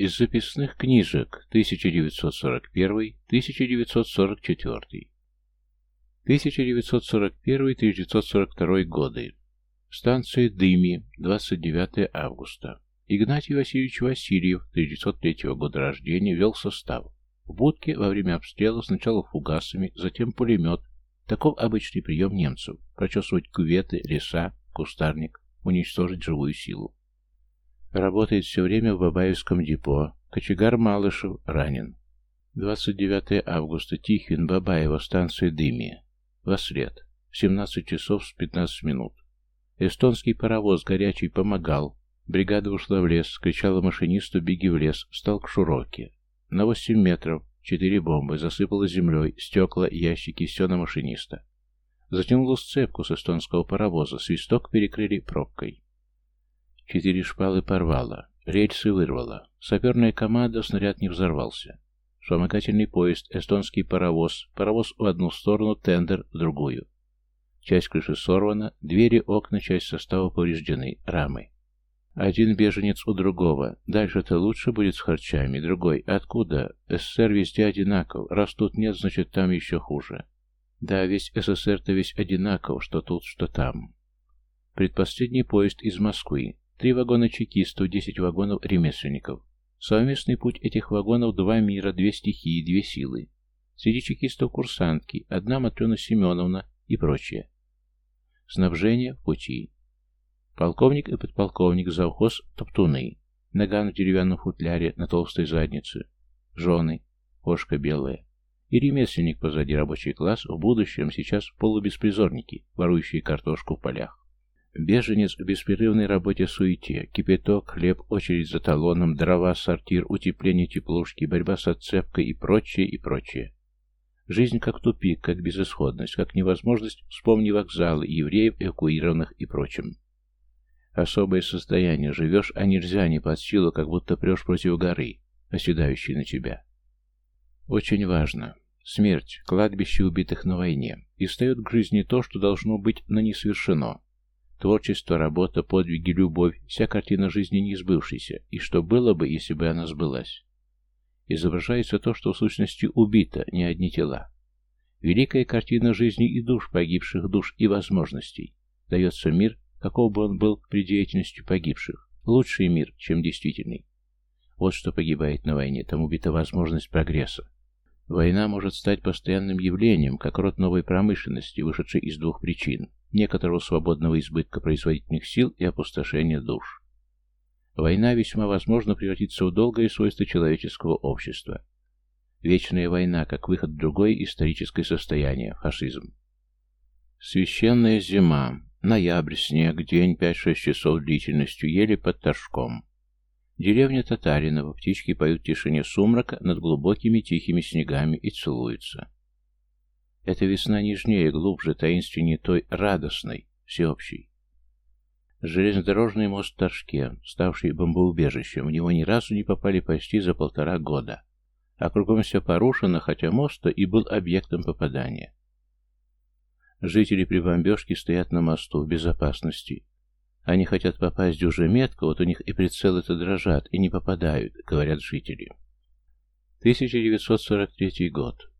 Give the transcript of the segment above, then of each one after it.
Из записных книжек 1941-1944 1941-1942 годы. Станция Дыми, 29 августа. Игнатий Васильевич Васильев, 1903 года рождения, вел состав. В будке во время обстрела сначала фугасами, затем пулемет. Таков обычный прием немцев – прочесывать кюветы, леса, кустарник, уничтожить живую силу. Работает все время в Бабаевском депо. Кочегар Малышев ранен. 29 августа. Тихвин, Бабаева, станция Дыми. Вослед. 17 часов с 15 минут. Эстонский паровоз горячий помогал. Бригада ушла в лес, кричала машинисту «беги в лес», стал к Шуроке. На 8 метров, четыре бомбы, засыпало землей, стекла, ящики, все на машиниста. Затянуло сцепку с эстонского паровоза, свисток перекрыли пробкой. Четыре шпалы порвало, рельсы вырвало. Саперная команда, снаряд не взорвался. Вспомогательный поезд, эстонский паровоз, паровоз в одну сторону, тендер в другую. Часть крыши сорвана, двери, окна, часть состава повреждены, рамы. Один беженец у другого. Дальше-то лучше будет с харчами. Другой. Откуда? СССР везде одинаков. Раз тут нет, значит там еще хуже. Да, весь СССР-то весь одинаков, что тут, что там. Предпоследний поезд из Москвы. Три вагона чекистов, десять вагонов ремесленников. Совместный путь этих вагонов – два мира, две стихии, две силы. Среди чекистов курсантки, одна Матрена Семеновна и прочее. Снабжение в пути. Полковник и подполковник, завхоз, топтуны. Нога на деревянном футляре, на толстой заднице. Жены. Кошка белая. И ремесленник позади рабочий класс, в будущем сейчас полубеспризорники, ворующие картошку в полях. Беженец в беспрерывной работе суете, кипяток, хлеб, очередь за талоном, дрова, сортир, утепление теплушки, борьба с отцепкой и прочее, и прочее. Жизнь как тупик, как безысходность, как невозможность, вспомни вокзалы, евреев, эвакуированных и прочим. Особое состояние, живешь, а нельзя, не под силу, как будто прешь против горы, оседающей на тебя. Очень важно. Смерть, кладбище убитых на войне. И встает к жизни то, что должно быть, но не совершено. Творчество, работа, подвиги, любовь, вся картина жизни не сбывшейся, и что было бы, если бы она сбылась. Изображается то, что в сущности убито, не одни тела. Великая картина жизни и душ погибших душ и возможностей. Дается мир, каков бы он был при деятельности погибших. Лучший мир, чем действительный. Вот что погибает на войне, там убита возможность прогресса. Война может стать постоянным явлением, как род новой промышленности, вышедшей из двух причин некоторого свободного избытка производительных сил и опустошения душ. Война весьма возможно превратится в долгое свойство человеческого общества. Вечная война, как выход в другое историческое состояние, фашизм. Священная зима. Ноябрь, снег, день 5-6 часов длительностью, ели под торжком. Деревня Татаринова, птички поют в тишине сумрака над глубокими тихими снегами и целуются. Эта весна нежнее, глубже, таинственнее той радостной, всеобщей. Железнодорожный мост в Торжке, ставший бомбоубежищем, в него ни разу не попали почти за полтора года. А кругом все порушено, хотя мост и был объектом попадания. Жители при бомбежке стоят на мосту в безопасности. Они хотят попасть уже метко, вот у них и прицелы-то дрожат, и не попадают, говорят жители. 1943 год.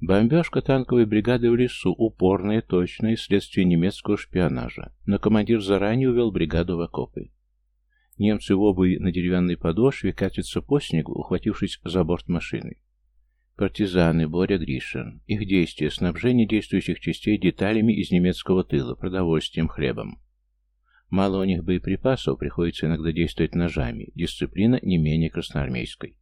Бомбежка танковой бригады в лесу, упорная, точная, следствие немецкого шпионажа. Но командир заранее увел бригаду в окопы. Немцы в обуви на деревянной подошве катятся по снегу, ухватившись за борт машины. Партизаны, Боря Гришин. Их действия, снабжение действующих частей деталями из немецкого тыла, продовольствием, хлебом. Мало у них боеприпасов, приходится иногда действовать ножами. Дисциплина не менее красноармейской.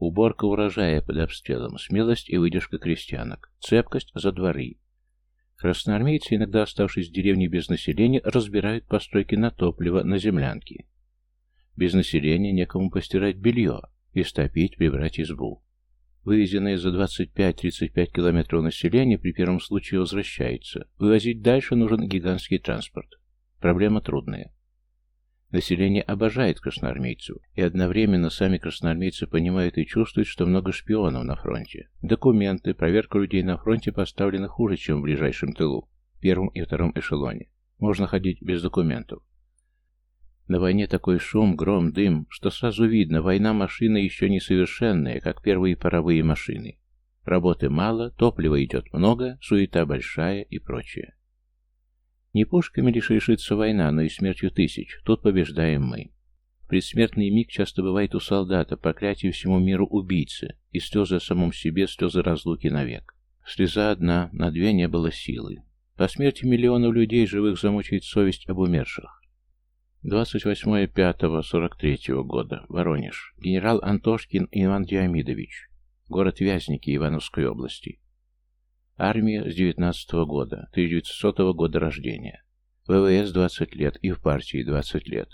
Уборка урожая под обстрелом, смелость и выдержка крестьянок, цепкость за дворы. Красноармейцы, иногда оставшись в деревне без населения, разбирают постройки на топливо, на землянки. Без населения некому постирать белье, истопить, прибрать избу. Вывезенное за 25-35 километров населения при первом случае возвращается. Вывозить дальше нужен гигантский транспорт. Проблема трудная. Население обожает красноармейцев, и одновременно сами красноармейцы понимают и чувствуют, что много шпионов на фронте. Документы, проверка людей на фронте поставлены хуже, чем в ближайшем тылу, первом и втором эшелоне. Можно ходить без документов. На войне такой шум, гром, дым, что сразу видно, война машина еще не совершенная, как первые паровые машины. Работы мало, топлива идет много, суета большая и прочее. Не пушками лишь решится война, но и смертью тысяч. Тут побеждаем мы. Предсмертный миг часто бывает у солдата, проклятие всему миру убийцы, и слезы о самом себе, слезы разлуки навек. Слеза одна, на две не было силы. По смерти миллионов людей живых замучает совесть об умерших. 28.05.43 года. Воронеж. Генерал Антошкин Иван Диамидович. Город Вязники Ивановской области. Армия с 19 -го года, 1900 года рождения. ВВС 20 лет и в партии 20 лет.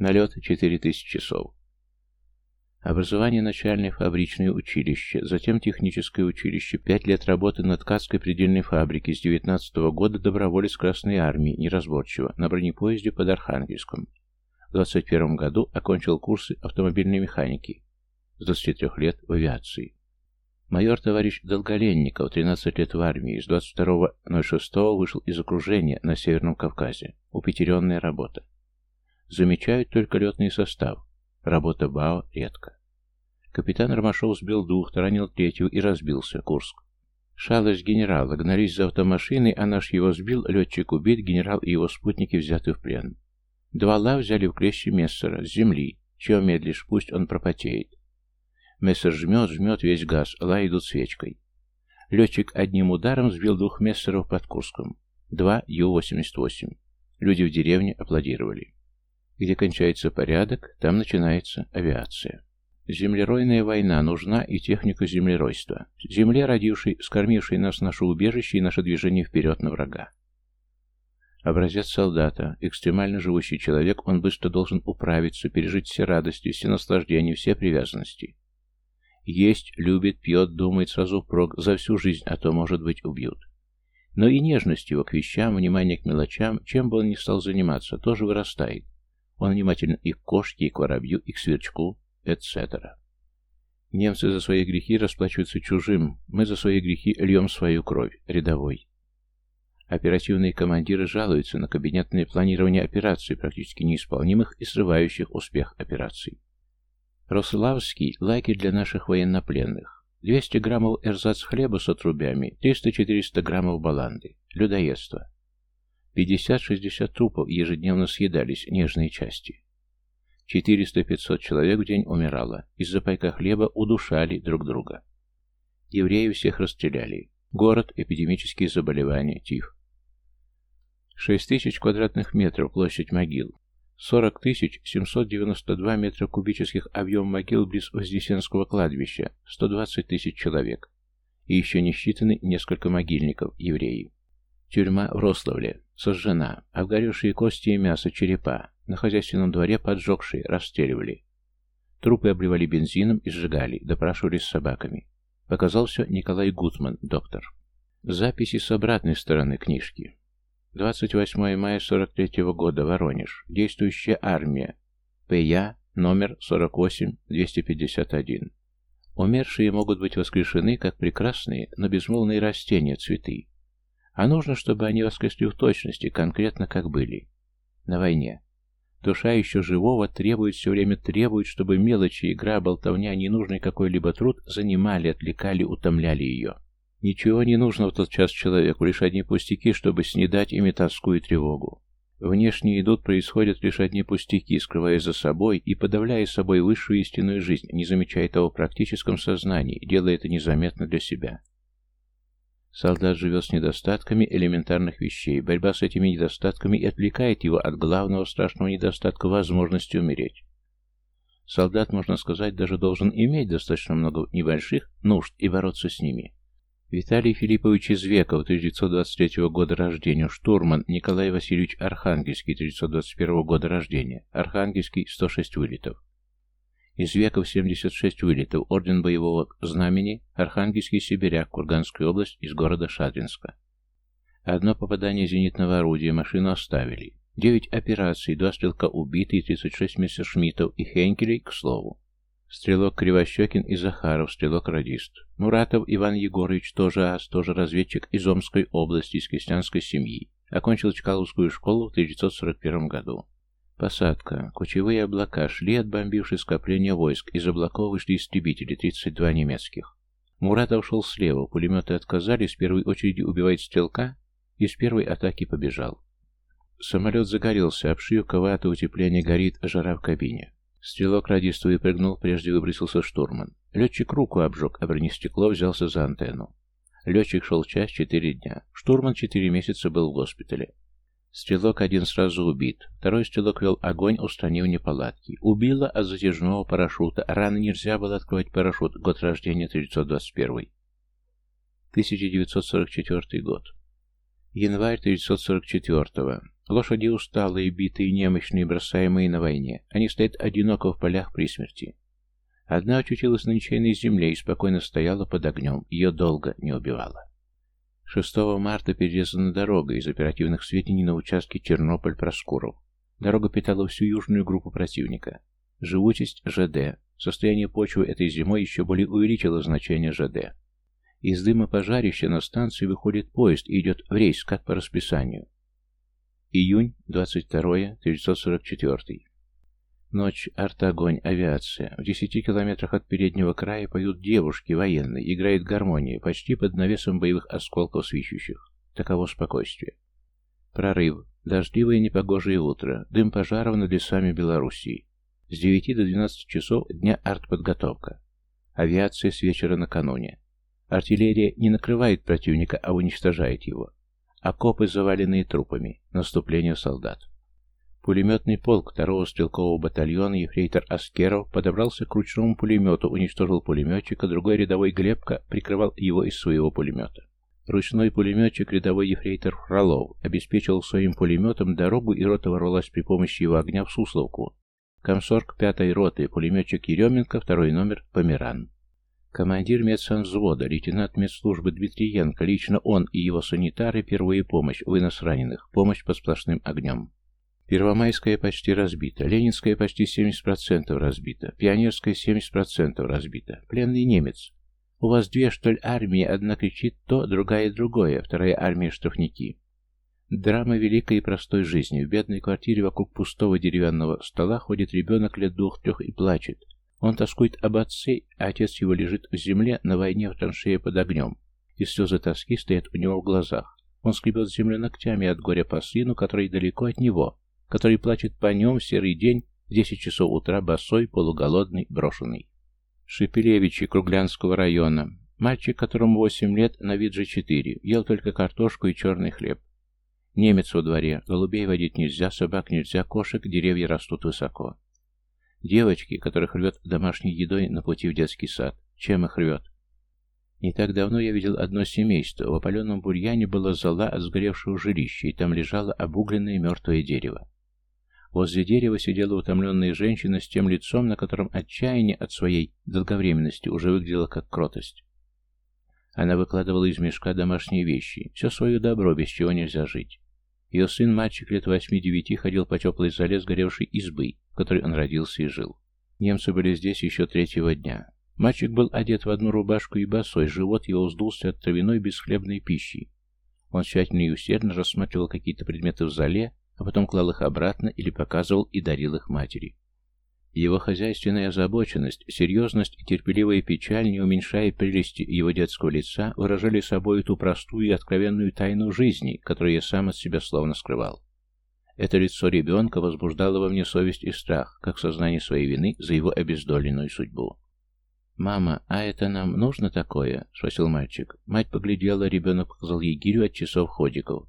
Налет 4000 часов. Образование начальное фабричное училище, затем техническое училище, пять лет работы на ткацкой предельной фабрике, с 19 -го года доброволец Красной Армии, неразборчиво, на бронепоезде под Архангельском. В 21 году окончил курсы автомобильной механики, с 23 лет в авиации. Майор товарищ Долголенников, 13 лет в армии, с 22.06 вышел из окружения на Северном Кавказе. Упетеренная работа. Замечают только летный состав. Работа БАО редко. Капитан Ромашов сбил двух, ранил третью и разбился. Курск. Шалость генерала. Гнались за автомашиной, а наш его сбил, летчик убит, генерал и его спутники взяты в плен. Два ла взяли в клещи Мессера, с земли. Чего медлишь, пусть он пропотеет. Мессер жмет, жмет весь газ, ла идут свечкой. Летчик одним ударом сбил двух мессеров под Курском. Два Ю-88. Люди в деревне аплодировали. Где кончается порядок, там начинается авиация. Землеройная война нужна и техника землеройства. Земле, родившей, скормившей нас наше убежище и наше движение вперед на врага. Образец солдата, экстремально живущий человек, он быстро должен управиться, пережить все радости, все наслаждения, все привязанности. Есть, любит, пьет, думает сразу впрок, за всю жизнь, а то, может быть, убьют. Но и нежность его к вещам, внимание к мелочам, чем бы он ни стал заниматься, тоже вырастает. Он внимателен и к кошке, и к воробью, и к сверчку, etc. Немцы за свои грехи расплачиваются чужим, мы за свои грехи льем свою кровь, рядовой. Оперативные командиры жалуются на кабинетное планирование операций, практически неисполнимых и срывающих успех операций. Рославский – лагерь для наших военнопленных. 200 граммов эрзац хлеба с отрубями, 300-400 граммов баланды. Людоедство. 50-60 трупов ежедневно съедались нежные части. 400-500 человек в день умирало. Из-за пайка хлеба удушали друг друга. Евреев всех расстреляли. Город, эпидемические заболевания, тиф. 6 тысяч квадратных метров площадь могил. 40 тысяч 792 метра кубических объем могил близ Вознесенского кладбища. 120 тысяч человек. И еще не считаны несколько могильников, евреи. Тюрьма в Рославле. Сожжена. Обгоревшие кости и мясо, черепа. На хозяйственном дворе поджегшие, расстреливали. Трупы обливали бензином и сжигали, допрашивали с собаками. Показался Николай Гутман, доктор. Записи с обратной стороны книжки. 28 мая 43 -го года, Воронеж. Действующая армия. ПЯ, номер 48-251. Умершие могут быть воскрешены, как прекрасные, но безмолвные растения, цветы. А нужно, чтобы они воскресли в точности, конкретно как были. На войне. Душа еще живого требует, все время требует, чтобы мелочи, игра, болтовня, ненужный какой-либо труд занимали, отвлекали, утомляли ее. Ничего не нужно в тот час человеку, лишь одни пустяки, чтобы снедать ими тоску и тревогу. Внешне идут, происходят лишь одни пустяки, скрывая за собой и подавляя собой высшую истинную жизнь, не замечая того в практическом сознании, делая это незаметно для себя. Солдат живет с недостатками элементарных вещей. Борьба с этими недостатками и отвлекает его от главного страшного недостатка возможности умереть. Солдат, можно сказать, даже должен иметь достаточно много небольших нужд и бороться с ними. Виталий Филиппович Извеков, 1923 года рождения, штурман, Николай Васильевич Архангельский, 1921 года рождения, Архангельский, 106 вылетов. Из веков 76 вылетов, орден боевого знамени, Архангельский Сибиряк, Курганская область, из города Шадринска. Одно попадание зенитного орудия, машину оставили. Девять операций, два стрелка убиты, 36 мессершмиттов и Хенкелей, к слову. Стрелок Кривощекин и Захаров, стрелок-радист. Муратов Иван Егорович, тоже ас, тоже разведчик из Омской области, из крестьянской семьи. Окончил Чкаловскую школу в 1941 году. Посадка. Кучевые облака шли, отбомбившие скопление войск. Из облаков вышли истребители, 32 немецких. Муратов шел слева, пулеметы отказались, в первой очереди убивает стрелка, и с первой атаки побежал. Самолет загорелся, обшивка ваты, утепление горит, жара в кабине. Стрелок радиста выпрыгнул, прежде выбросился штурман. Летчик руку обжег, а бронестекло взялся за антенну. Летчик шел час четыре дня. Штурман четыре месяца был в госпитале. Стрелок один сразу убит. Второй стрелок вел огонь, устранив неполадки. Убило от затяжного парашюта. Рано нельзя было открывать парашют. Год рождения 1921. 1944 год. Январь 1944. Лошади усталые, битые, немощные, бросаемые на войне. Они стоят одиноко в полях при смерти. Одна очутилась на ничейной земле и спокойно стояла под огнем. Ее долго не убивало. 6 марта перерезана дорога из оперативных сведений на участке Чернополь-Проскуров. Дорога питала всю южную группу противника. Живучесть ЖД. Состояние почвы этой зимой еще более увеличило значение ЖД. Из дыма пожарища на станции выходит поезд и идет в рейс, как по расписанию. Июнь, 22 1944 Ночь, артогонь, авиация. В десяти километрах от переднего края поют девушки, военные, играет гармония, почти под навесом боевых осколков свищущих. Таково спокойствие. Прорыв. Дождливое непогожее утро. Дым пожаров над лесами Белоруссии. С 9 до 12 часов дня артподготовка. Авиация с вечера накануне. Артиллерия не накрывает противника, а уничтожает его. Окопы, заваленные трупами. Наступление солдат. Пулеметный полк второго стрелкового батальона ефрейтор Аскеров подобрался к ручному пулемету, уничтожил пулеметчика, другой рядовой Глебка прикрывал его из своего пулемета. Ручной пулеметчик рядовой ефрейтор Фролов обеспечил своим пулеметом дорогу, и рота ворвалась при помощи его огня в Сусловку. Комсорг пятой роты, пулеметчик Еременко, второй номер, Померан. Командир медсанвзвода, лейтенант медслужбы Дмитриенко, лично он и его санитары, первую помощь, вынос раненых, помощь по сплошным огнем. Первомайская почти разбита, Ленинская почти 70% разбита, Пионерская 70% разбита. Пленный немец. У вас две, что ли, армии, одна кричит то, другая другое, вторая армия штрафники. Драма великой и простой жизни. В бедной квартире вокруг пустого деревянного стола ходит ребенок лет двух-трех и плачет. Он тоскует об отце, а отец его лежит в земле на войне в траншее под огнем. И слезы тоски стоят у него в глазах. Он скребет землю ногтями от горя по сыну, который далеко от него, который плачет по нем в серый день в десять часов утра босой, полуголодный, брошенный. Шепелевичи Круглянского района. Мальчик, которому восемь лет, на вид же четыре, ел только картошку и черный хлеб. Немец во дворе, голубей водить нельзя, собак нельзя, кошек, деревья растут высоко. Девочки, которых рвет домашней едой на пути в детский сад. Чем их рвет? Не так давно я видел одно семейство. В опаленном бурьяне была зола от сгоревшего жилища, и там лежало обугленное мертвое дерево. Возле дерева сидела утомленная женщина с тем лицом, на котором отчаяние от своей долговременности уже выглядело как кротость. Она выкладывала из мешка домашние вещи, все свое добро, без чего нельзя жить. Ее сын, мальчик лет восьми-девяти, ходил по теплой зале сгоревшей избы, в которой он родился и жил. Немцы были здесь еще третьего дня. Мальчик был одет в одну рубашку и босой, живот его вздулся от травяной бесхлебной пищи. Он тщательно и усердно рассматривал какие-то предметы в зале, а потом клал их обратно или показывал и дарил их матери. Его хозяйственная озабоченность, серьезность и терпеливая печаль, не уменьшая прелести его детского лица, выражали собой ту простую и откровенную тайну жизни, которую я сам от себя словно скрывал. Это лицо ребенка возбуждало во мне совесть и страх, как сознание своей вины за его обездоленную судьбу. «Мама, а это нам нужно такое?» — спросил мальчик. Мать поглядела, ребенок показал ей гирю от часов ходиков.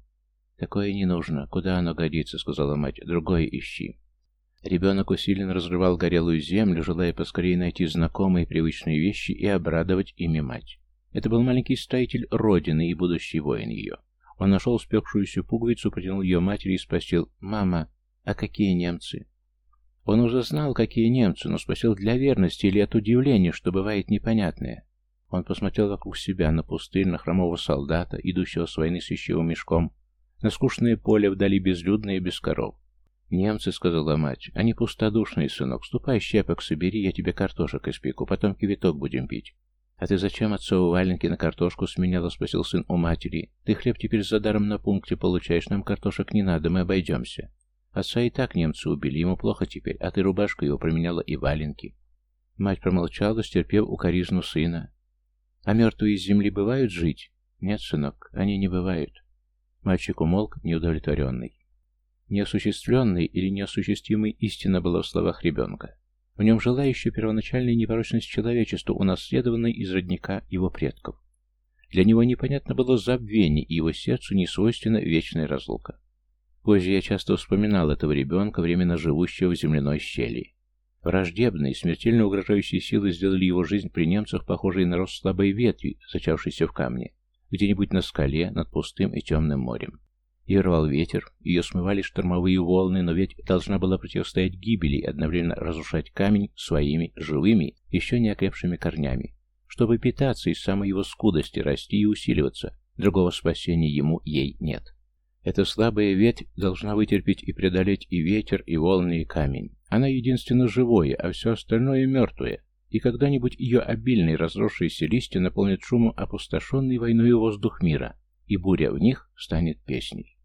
«Такое не нужно. Куда оно годится?» — сказала мать. «Другое ищи». Ребенок усиленно разрывал горелую землю, желая поскорее найти знакомые привычные вещи и обрадовать ими мать. Это был маленький строитель Родины и будущий воин ее. Он нашел спекшуюся пуговицу, протянул ее матери и спросил «Мама, а какие немцы?» Он уже знал, какие немцы, но спросил для верности или от удивления, что бывает непонятное. Он посмотрел вокруг себя на пустырь, на хромого солдата, идущего с войны с вещевым мешком, на скучное поле вдали безлюдное без коров. «Немцы», — сказала мать, — «они пустодушные, сынок. Ступай, щепок собери, я тебе картошек испеку, потом кипяток будем пить». «А ты зачем отцову валенки на картошку сменяла?» — спросил сын у матери. «Ты хлеб теперь за даром на пункте получаешь, нам картошек не надо, мы обойдемся». Отца и так немцы убили, ему плохо теперь, а ты рубашку его променяла и валенки. Мать промолчала, стерпев укоризну сына. А мертвые из земли бывают жить? Нет, сынок, они не бывают. Мальчик умолк, неудовлетворенный. Неосуществленной или неосуществимой истина была в словах ребенка. В нем жила еще первоначальная непорочность человечества, унаследованная из родника его предков. Для него непонятно было забвение, и его сердцу не вечная разлука. Позже я часто вспоминал этого ребенка, временно живущего в земляной щели. Враждебные, смертельно угрожающие силы сделали его жизнь при немцах похожей на рост слабой ветви, зачавшейся в камне, где-нибудь на скале над пустым и темным морем. Ее рвал ветер, ее смывали штормовые волны, но ведь должна была противостоять гибели и одновременно разрушать камень своими живыми, еще не окрепшими корнями, чтобы питаться из самой его скудости, расти и усиливаться. Другого спасения ему ей нет. Эта слабая ветвь должна вытерпеть и преодолеть и ветер, и волны, и камень. Она единственно живое, а все остальное мертвое. И когда-нибудь ее обильные разросшиеся листья наполнят шумом опустошенный войной воздух мира, и буря в них станет песней.